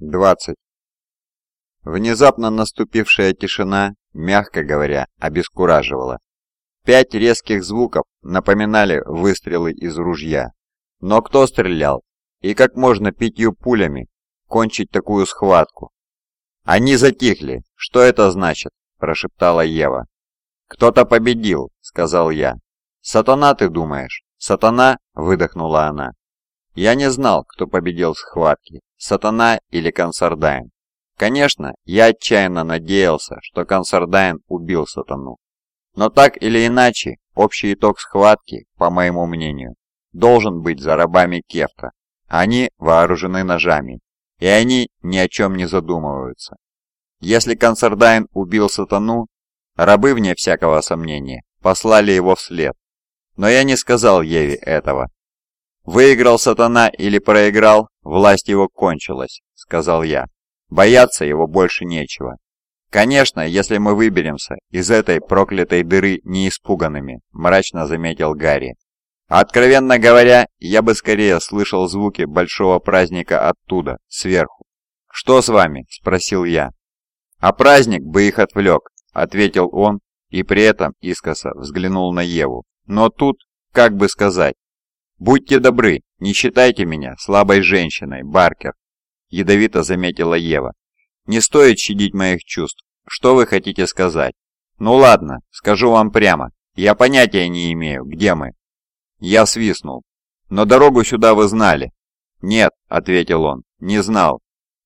20. Внезапно наступившая тишина, мягко говоря, обескураживала. Пять резких звуков напоминали выстрелы из ружья. Но кто стрелял? И как можно пятью пулями кончить такую схватку? «Они затихли. Что это значит?» – прошептала Ева. «Кто-то победил», – сказал я. «Сатана, ты думаешь?» «Сатана?» – выдохнула она. Я не знал, кто победил в схватке, Сатана или Консардайн. Конечно, я отчаянно надеялся, что Консардайн убил Сатану. Но так или иначе, общий итог схватки, по моему мнению, должен быть за рабами Кефта. Они вооружены ножами, и они ни о чем не задумываются. Если Консардайн убил Сатану, рабы, вне всякого сомнения, послали его вслед. Но я не сказал Еве этого, Выиграл сатана или проиграл, власть его кончилась, сказал я. Бояться его больше нечего. Конечно, если мы выберемся из этой проклятой дыры неиспуганными, мрачно заметил Гарри. Откровенно говоря, я бы скорее слышал звуки большого праздника оттуда, сверху. «Что с вами?» – спросил я. «А праздник бы их отвлек», – ответил он и при этом искоса взглянул на Еву. Но тут, как бы сказать, «Будьте добры, не считайте меня слабой женщиной, Баркер», — ядовито заметила Ева. «Не стоит щадить моих чувств. Что вы хотите сказать?» «Ну ладно, скажу вам прямо. Я понятия не имею, где мы». Я свистнул. «Но дорогу сюда вы знали». «Нет», — ответил он, — «не знал.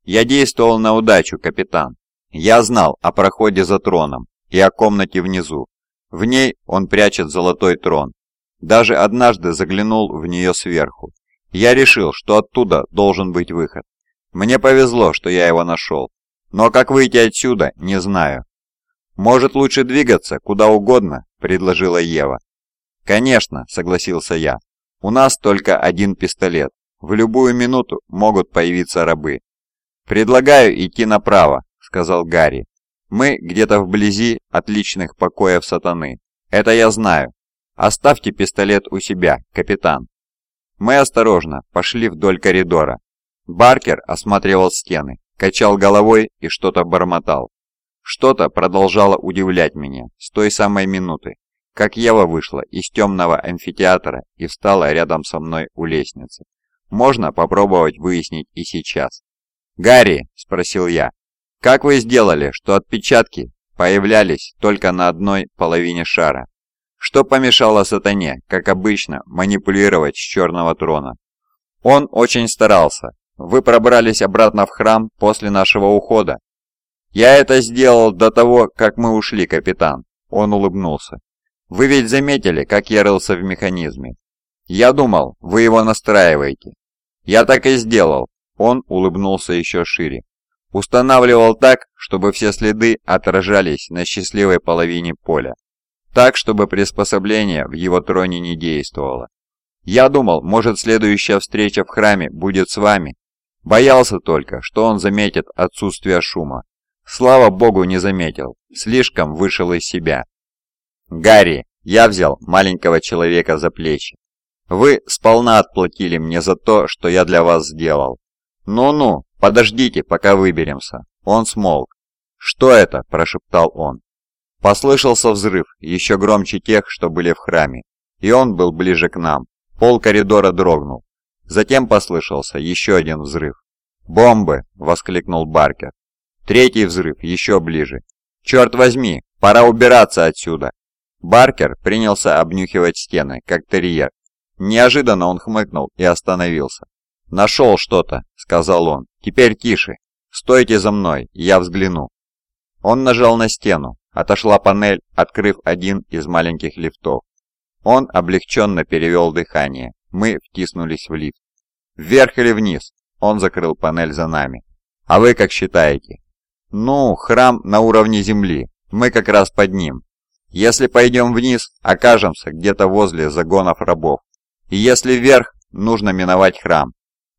Я действовал на удачу, капитан. Я знал о проходе за троном и о комнате внизу. В ней он прячет золотой трон. Даже однажды заглянул в нее сверху. Я решил, что оттуда должен быть выход. Мне повезло, что я его нашел. Но как выйти отсюда, не знаю. «Может, лучше двигаться куда угодно?» – предложила Ева. «Конечно», – согласился я. «У нас только один пистолет. В любую минуту могут появиться рабы». «Предлагаю идти направо», – сказал Гарри. «Мы где-то вблизи отличных покоев сатаны. Это я знаю. Оставьте пистолет у себя, капитан. Мы осторожно пошли вдоль коридора. Баркер осматривал стены, качал головой и что-то бормотал. Что-то продолжало удивлять меня с той самой минуты, как Ева вышла из темного амфитеатра и встала рядом со мной у лестницы. Можно попробовать выяснить и сейчас. «Гарри», — спросил я, — «как вы сделали, что отпечатки появлялись только на одной половине шара?» Что помешало сатане, как обычно, манипулировать с черного трона? Он очень старался. Вы пробрались обратно в храм после нашего ухода. Я это сделал до того, как мы ушли, капитан. Он улыбнулся. Вы ведь заметили, как я рылся в механизме. Я думал, вы его настраиваете. Я так и сделал. Он улыбнулся еще шире. Устанавливал так, чтобы все следы отражались на счастливой половине поля так, чтобы приспособление в его троне не действовало. Я думал, может следующая встреча в храме будет с вами. Боялся только, что он заметит отсутствие шума. Слава богу, не заметил. Слишком вышел из себя. Гарри, я взял маленького человека за плечи. Вы сполна отплатили мне за то, что я для вас сделал. Ну-ну, подождите, пока выберемся. Он смолк. Что это? прошептал он. Послышался взрыв, еще громче тех, что были в храме, и он был ближе к нам. Пол коридора дрогнул. Затем послышался еще один взрыв. «Бомбы!» — воскликнул Баркер. Третий взрыв, еще ближе. «Черт возьми, пора убираться отсюда!» Баркер принялся обнюхивать стены, как терьер. Неожиданно он хмыкнул и остановился. «Нашел что-то», — сказал он. «Теперь тише. Стойте за мной, я взгляну». Он нажал на стену, Отошла панель, открыв один из маленьких лифтов. Он облегченно перевел дыхание. Мы втиснулись в лифт. «Вверх или вниз?» Он закрыл панель за нами. «А вы как считаете?» «Ну, храм на уровне земли. Мы как раз под ним. Если пойдем вниз, окажемся где-то возле загонов рабов. И если вверх, нужно миновать храм.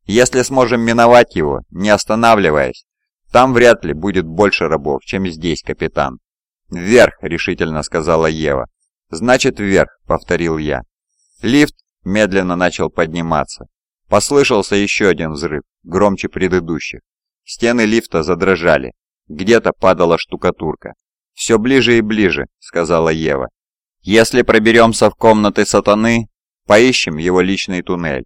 Если сможем миновать его, не останавливаясь, там вряд ли будет больше рабов, чем здесь, капитан. «Вверх!» — решительно сказала Ева. «Значит, вверх!» — повторил я. Лифт медленно начал подниматься. Послышался еще один взрыв, громче предыдущих. Стены лифта задрожали. Где-то падала штукатурка. «Все ближе и ближе», — сказала Ева. «Если проберемся в комнаты сатаны, поищем его личный туннель».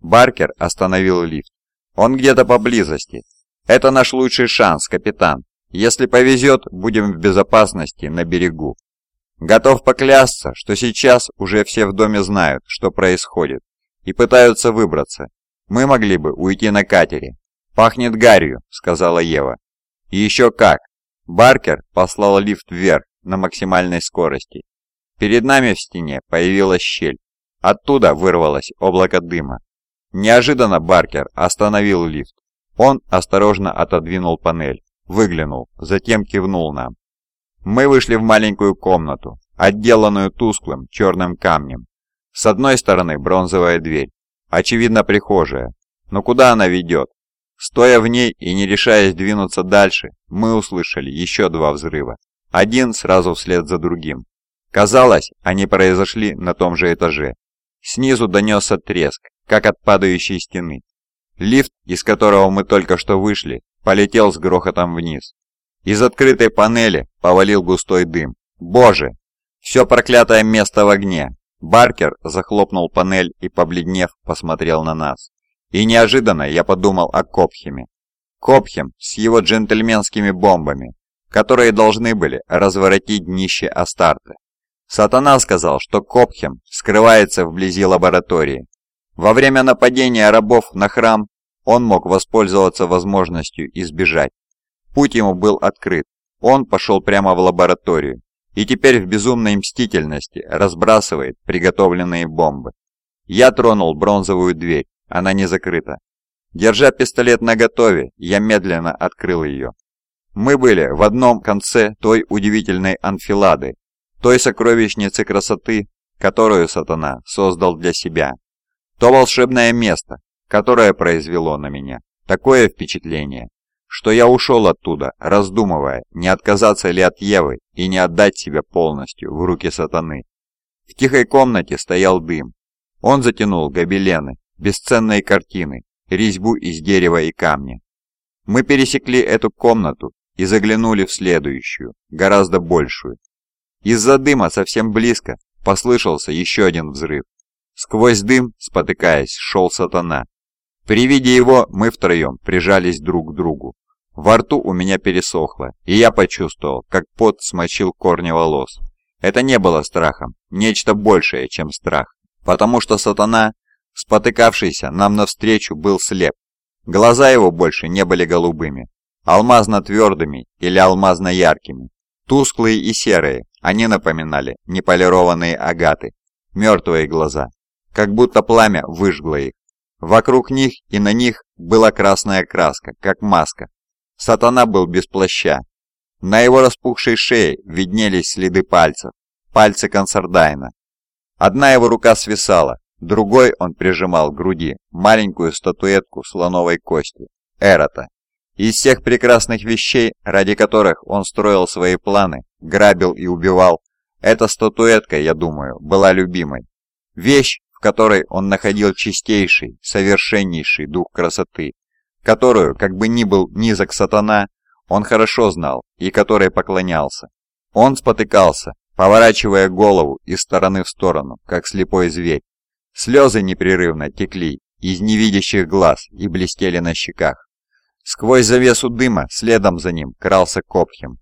Баркер остановил лифт. «Он где-то поблизости. Это наш лучший шанс, капитан. Если повезет, будем в безопасности на берегу. Готов поклясться, что сейчас уже все в доме знают, что происходит, и пытаются выбраться. Мы могли бы уйти на катере. «Пахнет гарью», — сказала Ева. «И еще как!» Баркер послал лифт вверх на максимальной скорости. Перед нами в стене появилась щель. Оттуда вырвалось облако дыма. Неожиданно Баркер остановил лифт. Он осторожно отодвинул панель выглянул, затем кивнул нам. Мы вышли в маленькую комнату, отделанную тусклым черным камнем. С одной стороны бронзовая дверь, очевидно прихожая, но куда она ведет? Стоя в ней и не решаясь двинуться дальше, мы услышали еще два взрыва, один сразу вслед за другим. Казалось, они произошли на том же этаже. Снизу донесся треск, как от падающей стены. Лифт, из которого мы только что вышли, полетел с грохотом вниз. Из открытой панели повалил густой дым. «Боже! Все проклятое место в огне!» Баркер захлопнул панель и, побледнев, посмотрел на нас. И неожиданно я подумал о Копхеме. Копхем с его джентльменскими бомбами, которые должны были разворотить днище Астарты. Сатана сказал, что Копхем скрывается вблизи лаборатории. Во время нападения рабов на храм он мог воспользоваться возможностью и сбежать. Путь ему был открыт. Он пошел прямо в лабораторию и теперь в безумной мстительности разбрасывает приготовленные бомбы. Я тронул бронзовую дверь, она не закрыта. Держа пистолет наготове, я медленно открыл ее. Мы были в одном конце той удивительной анфилады, той сокровищницы красоты, которую сатана создал для себя. То волшебное место, которое произвело на меня такое впечатление, что я ушел оттуда, раздумывая, не отказаться ли от Евы и не отдать себя полностью в руки сатаны. В тихой комнате стоял дым. Он затянул гобелены, бесценные картины, резьбу из дерева и камня. Мы пересекли эту комнату и заглянули в следующую, гораздо большую. Из-за дыма совсем близко послышался еще один взрыв. Сквозь дым, спотыкаясь, шел сатана. При виде его мы втроем прижались друг к другу. Во рту у меня пересохло, и я почувствовал, как пот смочил корни волос. Это не было страхом, нечто большее, чем страх, потому что сатана, спотыкавшийся нам навстречу, был слеп. Глаза его больше не были голубыми, алмазно-твердыми или алмазно-яркими. Тусклые и серые, они напоминали неполированные агаты, мертвые глаза, как будто пламя выжгло их. Вокруг них и на них была красная краска, как маска. Сатана был без плаща. На его распухшей шее виднелись следы пальцев, пальцы консердайна. Одна его рука свисала, другой он прижимал к груди маленькую статуэтку слоновой кости, Эрота. Из всех прекрасных вещей, ради которых он строил свои планы, грабил и убивал, эта статуэтка, я думаю, была любимой. Вещь, в которой он находил чистейший, совершеннейший дух красоты, которую, как бы ни был низок сатана, он хорошо знал и которой поклонялся. Он спотыкался, поворачивая голову из стороны в сторону, как слепой зверь. Слезы непрерывно текли из невидящих глаз и блестели на щеках. Сквозь завесу дыма следом за ним крался Копхем.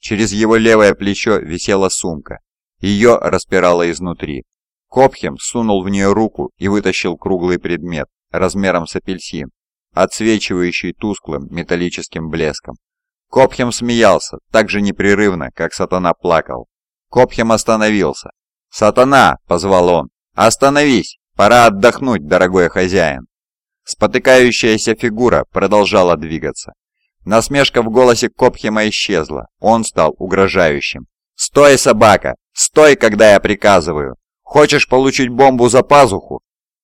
Через его левое плечо висела сумка. Ее распирало изнутри. Копхем сунул в нее руку и вытащил круглый предмет, размером с апельсин, отсвечивающий тусклым металлическим блеском. Копхем смеялся, так же непрерывно, как Сатана плакал. Копхем остановился. «Сатана!» — позвал он. «Остановись! Пора отдохнуть, дорогой хозяин!» Спотыкающаяся фигура продолжала двигаться. Насмешка в голосе Копхема исчезла, он стал угрожающим. «Стой, собака! Стой, когда я приказываю!» «Хочешь получить бомбу за пазуху?»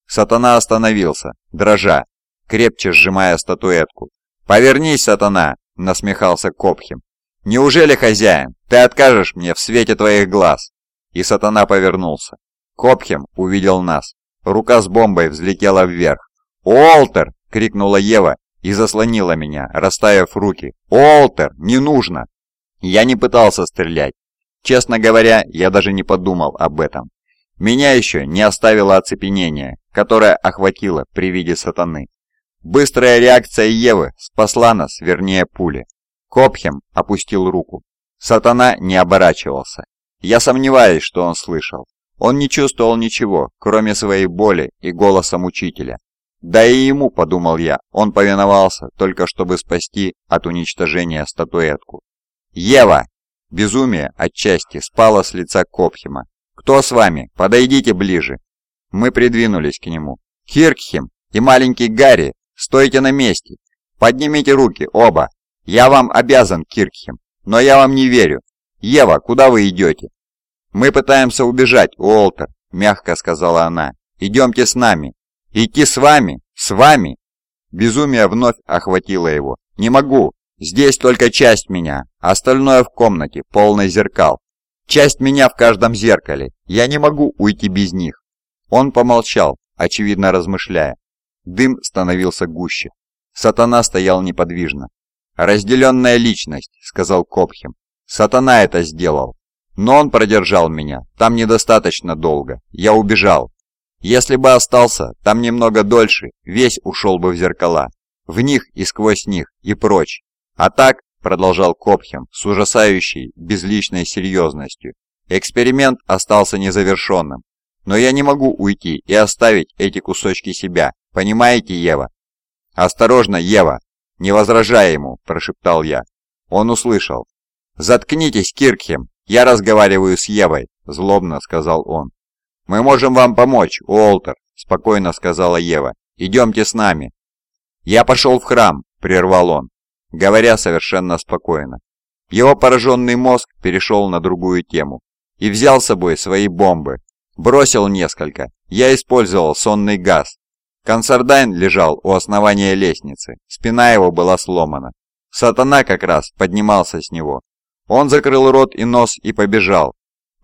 Сатана остановился, дрожа, крепче сжимая статуэтку. «Повернись, сатана!» — насмехался Копхим. «Неужели, хозяин, ты откажешь мне в свете твоих глаз?» И сатана повернулся. Копхем увидел нас. Рука с бомбой взлетела вверх. «Уолтер!» — крикнула Ева и заслонила меня, расставив руки. «Уолтер! Не нужно!» Я не пытался стрелять. Честно говоря, я даже не подумал об этом. Меня еще не оставило оцепенение, которое охватило при виде сатаны. Быстрая реакция Евы спасла нас, вернее, пули. Копхем опустил руку. Сатана не оборачивался. Я сомневаюсь, что он слышал. Он не чувствовал ничего, кроме своей боли и голоса мучителя. Да и ему, подумал я, он повиновался, только чтобы спасти от уничтожения статуэтку. «Ева!» Безумие отчасти спало с лица Копхема, «Кто с вами? Подойдите ближе!» Мы придвинулись к нему. «Киркхем и маленький Гарри, стойте на месте! Поднимите руки, оба! Я вам обязан, Киркхем, но я вам не верю! Ева, куда вы идете?» «Мы пытаемся убежать, Уолтер», — мягко сказала она. «Идемте с нами». «Идти с вами? С вами?» Безумие вновь охватило его. «Не могу. Здесь только часть меня. Остальное в комнате, полной зеркал. Часть меня в каждом зеркале. Я не могу уйти без них». Он помолчал, очевидно размышляя. Дым становился гуще. Сатана стоял неподвижно. «Разделенная личность», — сказал Копхем. «Сатана это сделал. Но он продержал меня. Там недостаточно долго. Я убежал. Если бы остался, там немного дольше, весь ушел бы в зеркала. В них и сквозь них, и прочь. А так продолжал Копхем с ужасающей, безличной серьезностью. Эксперимент остался незавершенным. Но я не могу уйти и оставить эти кусочки себя, понимаете, Ева? «Осторожно, Ева!» «Не возражай ему!» – прошептал я. Он услышал. «Заткнитесь, Киркхем! Я разговариваю с Евой!» – злобно сказал он. «Мы можем вам помочь, Уолтер!» – спокойно сказала Ева. «Идемте с нами!» «Я пошел в храм!» – прервал он говоря совершенно спокойно. Его пораженный мозг перешел на другую тему и взял с собой свои бомбы. Бросил несколько. Я использовал сонный газ. Консердайн лежал у основания лестницы. Спина его была сломана. Сатана как раз поднимался с него. Он закрыл рот и нос и побежал.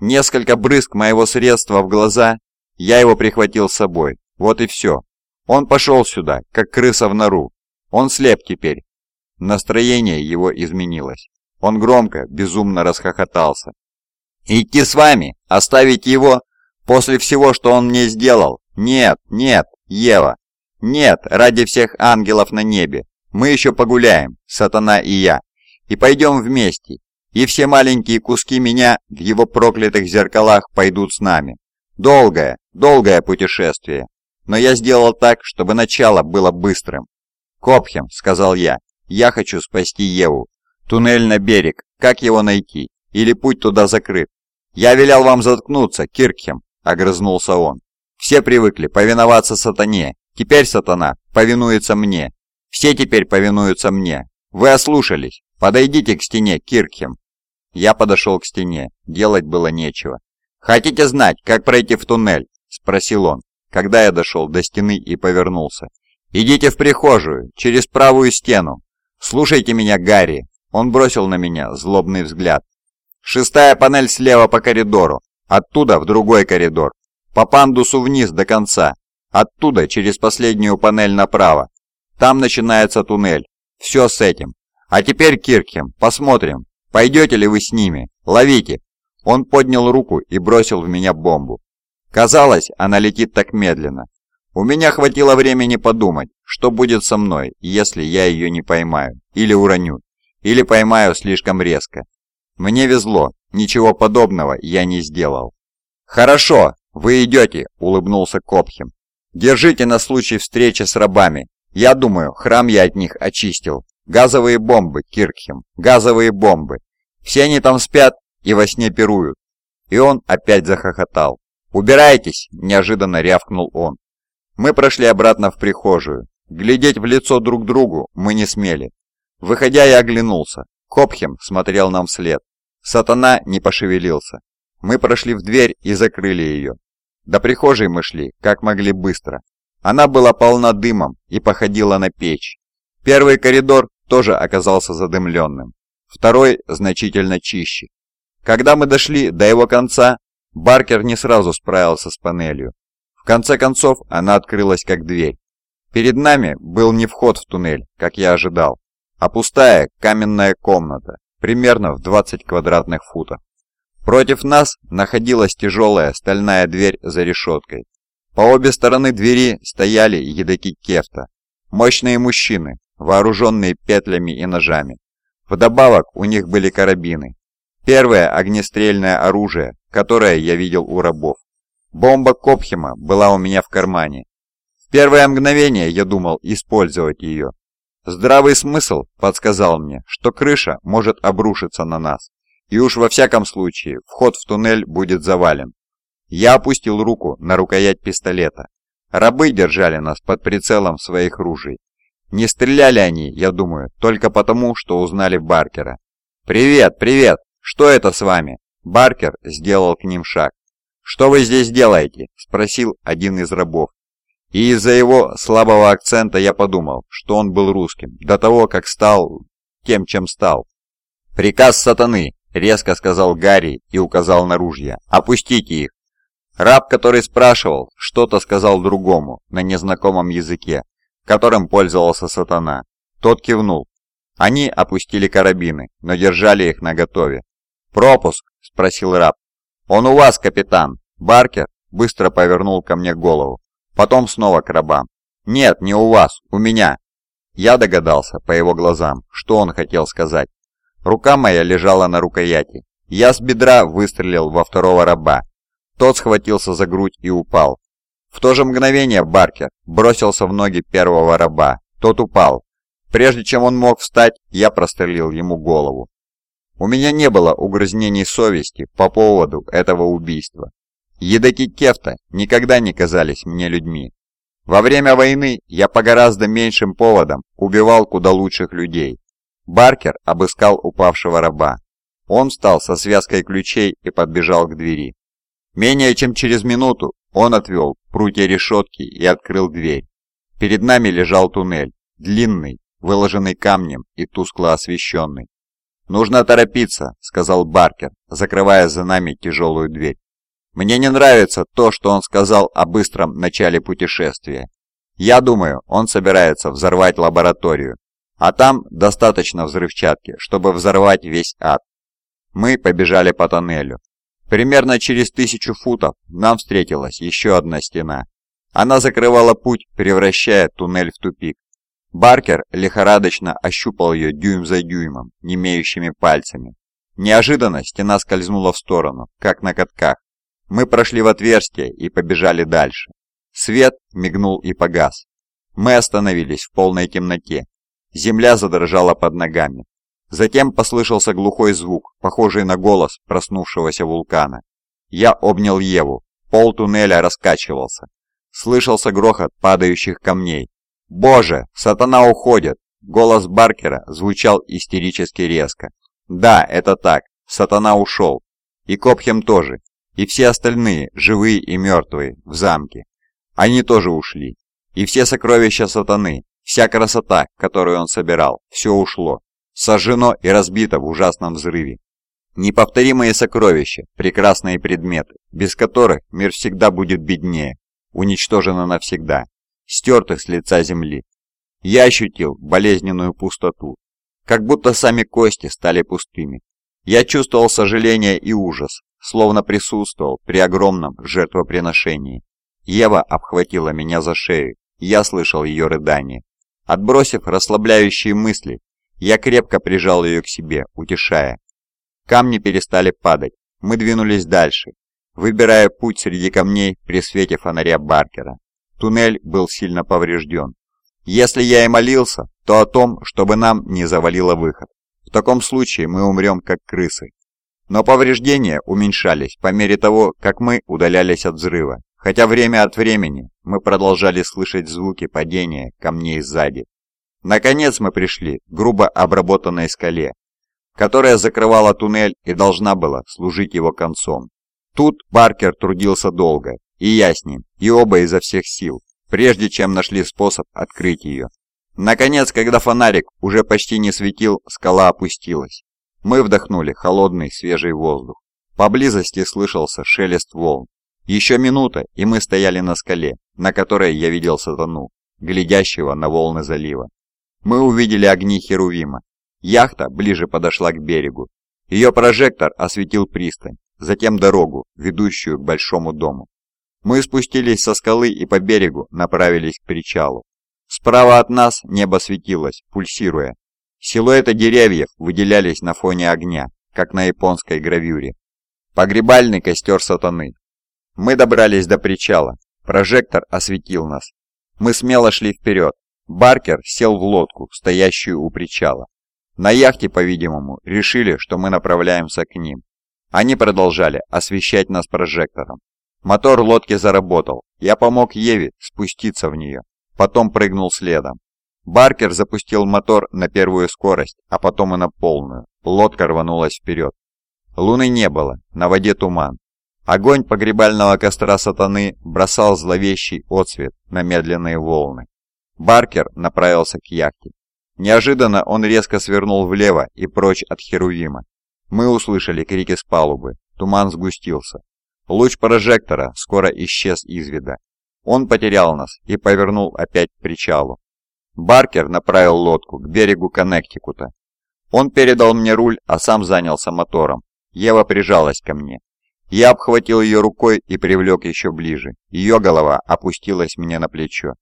Несколько брызг моего средства в глаза, я его прихватил с собой. Вот и все. Он пошел сюда, как крыса в нору. Он слеп теперь, Настроение его изменилось. Он громко, безумно расхохотался. «Идти с вами? Оставить его? После всего, что он мне сделал? Нет, нет, Ева! Нет, ради всех ангелов на небе! Мы еще погуляем, сатана и я, и пойдем вместе, и все маленькие куски меня в его проклятых зеркалах пойдут с нами. Долгое, долгое путешествие, но я сделал так, чтобы начало было быстрым». «Копхем», — сказал я, я хочу спасти Еву. Туннель на берег. Как его найти? Или путь туда закрыт? Я велел вам заткнуться, Киркхем, огрызнулся он. Все привыкли повиноваться сатане. Теперь сатана повинуется мне. Все теперь повинуются мне. Вы ослушались. Подойдите к стене, Киркхем. Я подошел к стене. Делать было нечего. «Хотите знать, как пройти в туннель?» – спросил он, когда я дошел до стены и повернулся. «Идите в прихожую, через правую стену, «Слушайте меня, Гарри!» Он бросил на меня злобный взгляд. «Шестая панель слева по коридору, оттуда в другой коридор, по пандусу вниз до конца, оттуда через последнюю панель направо. Там начинается туннель. Все с этим. А теперь, Киркхем, посмотрим, пойдете ли вы с ними. Ловите!» Он поднял руку и бросил в меня бомбу. Казалось, она летит так медленно, у меня хватило времени подумать, что будет со мной, если я ее не поймаю, или уроню, или поймаю слишком резко. Мне везло, ничего подобного я не сделал. «Хорошо, вы идете», — улыбнулся Копхем. «Держите на случай встречи с рабами. Я думаю, храм я от них очистил. Газовые бомбы, Киркхем, газовые бомбы. Все они там спят и во сне пируют». И он опять захохотал. «Убирайтесь!» – неожиданно рявкнул он. Мы прошли обратно в прихожую. Глядеть в лицо друг другу мы не смели. Выходя, я оглянулся. Копхем смотрел нам вслед. Сатана не пошевелился. Мы прошли в дверь и закрыли ее. До прихожей мы шли, как могли быстро. Она была полна дымом и походила на печь. Первый коридор тоже оказался задымленным. Второй значительно чище. Когда мы дошли до его конца, Баркер не сразу справился с панелью. В конце концов, она открылась как дверь. Перед нами был не вход в туннель, как я ожидал, а пустая каменная комната, примерно в 20 квадратных футов. Против нас находилась тяжелая стальная дверь за решеткой. По обе стороны двери стояли едоки кефта, мощные мужчины, вооруженные петлями и ножами. Вдобавок у них были карабины. Первое огнестрельное оружие, которое я видел у рабов. Бомба Копхема была у меня в кармане. В первое мгновение я думал использовать ее. Здравый смысл подсказал мне, что крыша может обрушиться на нас, и уж во всяком случае вход в туннель будет завален. Я опустил руку на рукоять пистолета. Рабы держали нас под прицелом своих ружей. Не стреляли они, я думаю, только потому, что узнали Баркера. «Привет, привет! Что это с вами?» Баркер сделал к ним шаг. «Что вы здесь делаете?» – спросил один из рабов. И из-за его слабого акцента я подумал, что он был русским, до того, как стал тем, чем стал. «Приказ сатаны!» – резко сказал Гарри и указал на ружья. «Опустите их!» Раб, который спрашивал, что-то сказал другому на незнакомом языке, которым пользовался сатана. Тот кивнул. Они опустили карабины, но держали их наготове. «Пропуск?» – спросил раб. «Он у вас, капитан!» Баркер быстро повернул ко мне голову. Потом снова к рабам. «Нет, не у вас, у меня!» Я догадался по его глазам, что он хотел сказать. Рука моя лежала на рукояти. Я с бедра выстрелил во второго раба. Тот схватился за грудь и упал. В то же мгновение Баркер бросился в ноги первого раба. Тот упал. Прежде чем он мог встать, я прострелил ему голову. У меня не было угрызнений совести по поводу этого убийства. Едоки Кефта никогда не казались мне людьми. Во время войны я по гораздо меньшим поводам убивал куда лучших людей. Баркер обыскал упавшего раба. Он встал со связкой ключей и подбежал к двери. Менее чем через минуту он отвел прутья решетки и открыл дверь. Перед нами лежал туннель, длинный, выложенный камнем и тускло освещенный. «Нужно торопиться», — сказал Баркер, закрывая за нами тяжелую дверь. «Мне не нравится то, что он сказал о быстром начале путешествия. Я думаю, он собирается взорвать лабораторию, а там достаточно взрывчатки, чтобы взорвать весь ад». Мы побежали по тоннелю. Примерно через тысячу футов нам встретилась еще одна стена. Она закрывала путь, превращая туннель в тупик. Баркер лихорадочно ощупал ее дюйм за дюймом, не имеющими пальцами. Неожиданно стена скользнула в сторону, как на катках. Мы прошли в отверстие и побежали дальше. Свет мигнул и погас. Мы остановились в полной темноте. Земля задрожала под ногами. Затем послышался глухой звук, похожий на голос проснувшегося вулкана. Я обнял Еву. Пол туннеля раскачивался. Слышался грохот падающих камней. «Боже, сатана уходит!» Голос Баркера звучал истерически резко. «Да, это так. Сатана ушел. И Копхем тоже. И все остальные, живые и мертвые, в замке. Они тоже ушли. И все сокровища сатаны, вся красота, которую он собирал, все ушло. Сожжено и разбито в ужасном взрыве. Неповторимые сокровища, прекрасные предметы, без которых мир всегда будет беднее, уничтожены навсегда стертых с лица земли. Я ощутил болезненную пустоту, как будто сами кости стали пустыми. Я чувствовал сожаление и ужас, словно присутствовал при огромном жертвоприношении. Ева обхватила меня за шею, я слышал ее рыдание. Отбросив расслабляющие мысли, я крепко прижал ее к себе, утешая. Камни перестали падать, мы двинулись дальше, выбирая путь среди камней при свете фонаря Баркера. Туннель был сильно поврежден. Если я и молился, то о том, чтобы нам не завалило выход. В таком случае мы умрем как крысы. Но повреждения уменьшались по мере того, как мы удалялись от взрыва, хотя время от времени мы продолжали слышать звуки падения камней сзади. Наконец мы пришли к грубо обработанной скале, которая закрывала туннель и должна была служить его концом. Тут Баркер трудился долго, и я с ним, и оба изо всех сил, прежде чем нашли способ открыть ее. Наконец, когда фонарик уже почти не светил, скала опустилась. Мы вдохнули холодный свежий воздух. Поблизости слышался шелест волн. Еще минута, и мы стояли на скале, на которой я видел сатану, глядящего на волны залива. Мы увидели огни Херувима. Яхта ближе подошла к берегу. Ее прожектор осветил пристань, затем дорогу, ведущую к большому дому. Мы спустились со скалы и по берегу направились к причалу. Справа от нас небо светилось, пульсируя. Силуэты деревьев выделялись на фоне огня, как на японской гравюре. Погребальный костер сатаны. Мы добрались до причала. Прожектор осветил нас. Мы смело шли вперед. Баркер сел в лодку, стоящую у причала. На яхте, по-видимому, решили, что мы направляемся к ним. Они продолжали освещать нас прожектором. Мотор лодки заработал. Я помог Еве спуститься в нее. Потом прыгнул следом. Баркер запустил мотор на первую скорость, а потом и на полную. Лодка рванулась вперед. Луны не было, на воде туман. Огонь погребального костра сатаны бросал зловещий отсвет на медленные волны. Баркер направился к яхте. Неожиданно он резко свернул влево и прочь от Херувима. Мы услышали крики с палубы. Туман сгустился. Луч прожектора скоро исчез из вида. Он потерял нас и повернул опять к причалу. Баркер направил лодку к берегу Коннектикута. Он передал мне руль, а сам занялся мотором. Ева прижалась ко мне. Я обхватил ее рукой и привлек еще ближе. Ее голова опустилась мне на плечо.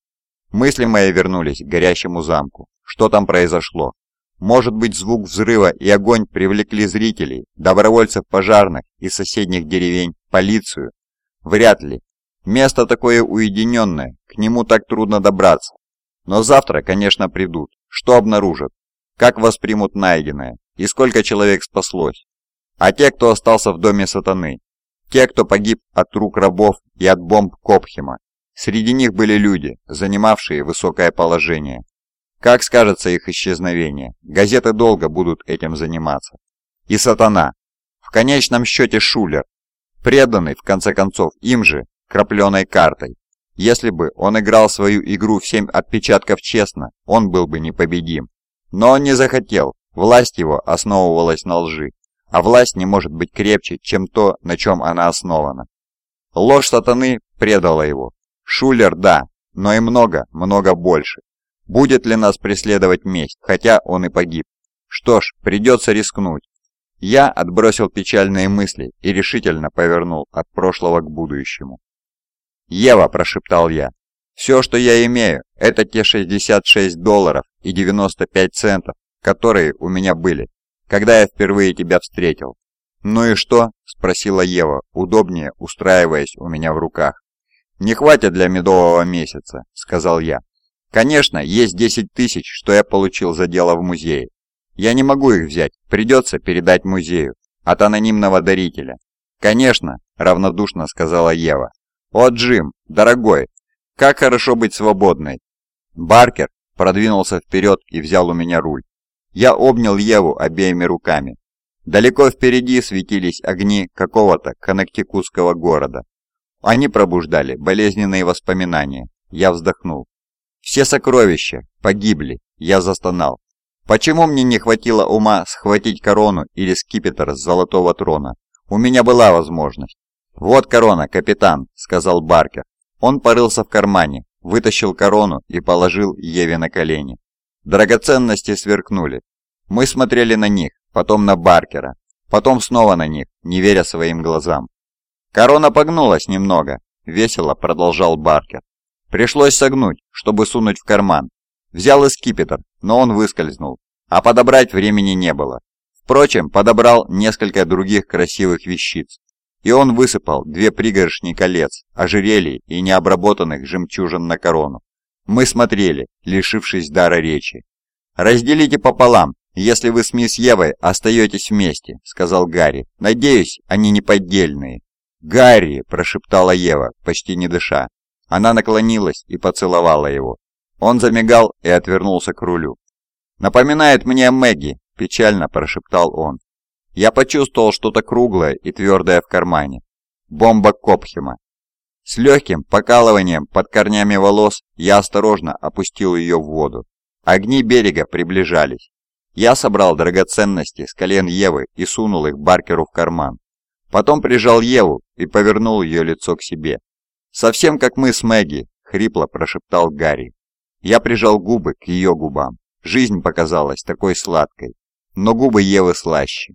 Мысли мои вернулись к горящему замку. Что там произошло? Может быть, звук взрыва и огонь привлекли зрителей, добровольцев пожарных из соседних деревень полицию. Вряд ли. Место такое уединенное, к нему так трудно добраться. Но завтра, конечно, придут. Что обнаружат? Как воспримут найденное? И сколько человек спаслось? А те, кто остался в доме сатаны? Те, кто погиб от рук рабов и от бомб Копхема? Среди них были люди, занимавшие высокое положение. Как скажется их исчезновение? Газеты долго будут этим заниматься. И сатана. В конечном счете Шулер, преданный, в конце концов, им же, крапленой картой. Если бы он играл свою игру в семь отпечатков честно, он был бы непобедим. Но он не захотел, власть его основывалась на лжи, а власть не может быть крепче, чем то, на чем она основана. Ложь сатаны предала его. Шулер, да, но и много, много больше. Будет ли нас преследовать месть, хотя он и погиб? Что ж, придется рискнуть. Я отбросил печальные мысли и решительно повернул от прошлого к будущему. «Ева», – прошептал я, – «все, что я имею, это те 66 долларов и 95 центов, которые у меня были, когда я впервые тебя встретил». «Ну и что?» – спросила Ева, удобнее устраиваясь у меня в руках. «Не хватит для медового месяца», – сказал я. «Конечно, есть 10 тысяч, что я получил за дело в музее, я не могу их взять, придется передать музею. От анонимного дарителя. Конечно, равнодушно сказала Ева. О, Джим, дорогой, как хорошо быть свободной. Баркер продвинулся вперед и взял у меня руль. Я обнял Еву обеими руками. Далеко впереди светились огни какого-то коннектикутского города. Они пробуждали болезненные воспоминания. Я вздохнул. Все сокровища погибли, я застонал. Почему мне не хватило ума схватить корону или скипетр с золотого трона? У меня была возможность. «Вот корона, капитан», — сказал Баркер. Он порылся в кармане, вытащил корону и положил Еве на колени. Драгоценности сверкнули. Мы смотрели на них, потом на Баркера, потом снова на них, не веря своим глазам. «Корона погнулась немного», — весело продолжал Баркер. «Пришлось согнуть, чтобы сунуть в карман. Взял эскипетр, но он выскользнул, а подобрать времени не было. Впрочем, подобрал несколько других красивых вещиц, и он высыпал две пригоршни колец, ожерелий и необработанных жемчужин на корону. Мы смотрели, лишившись дара речи. «Разделите пополам, если вы с мисс Евой остаетесь вместе», — сказал Гарри. «Надеюсь, они не поддельные». «Гарри!» – прошептала Ева, почти не дыша. Она наклонилась и поцеловала его. Он замигал и отвернулся к рулю. «Напоминает мне Мэгги», – печально прошептал он. Я почувствовал что-то круглое и твердое в кармане. Бомба Копхема. С легким покалыванием под корнями волос я осторожно опустил ее в воду. Огни берега приближались. Я собрал драгоценности с колен Евы и сунул их Баркеру в карман. Потом прижал Еву и повернул ее лицо к себе. «Совсем как мы с Мэгги», — хрипло прошептал Гарри. Я прижал губы к ее губам. Жизнь показалась такой сладкой, но губы Евы слаще.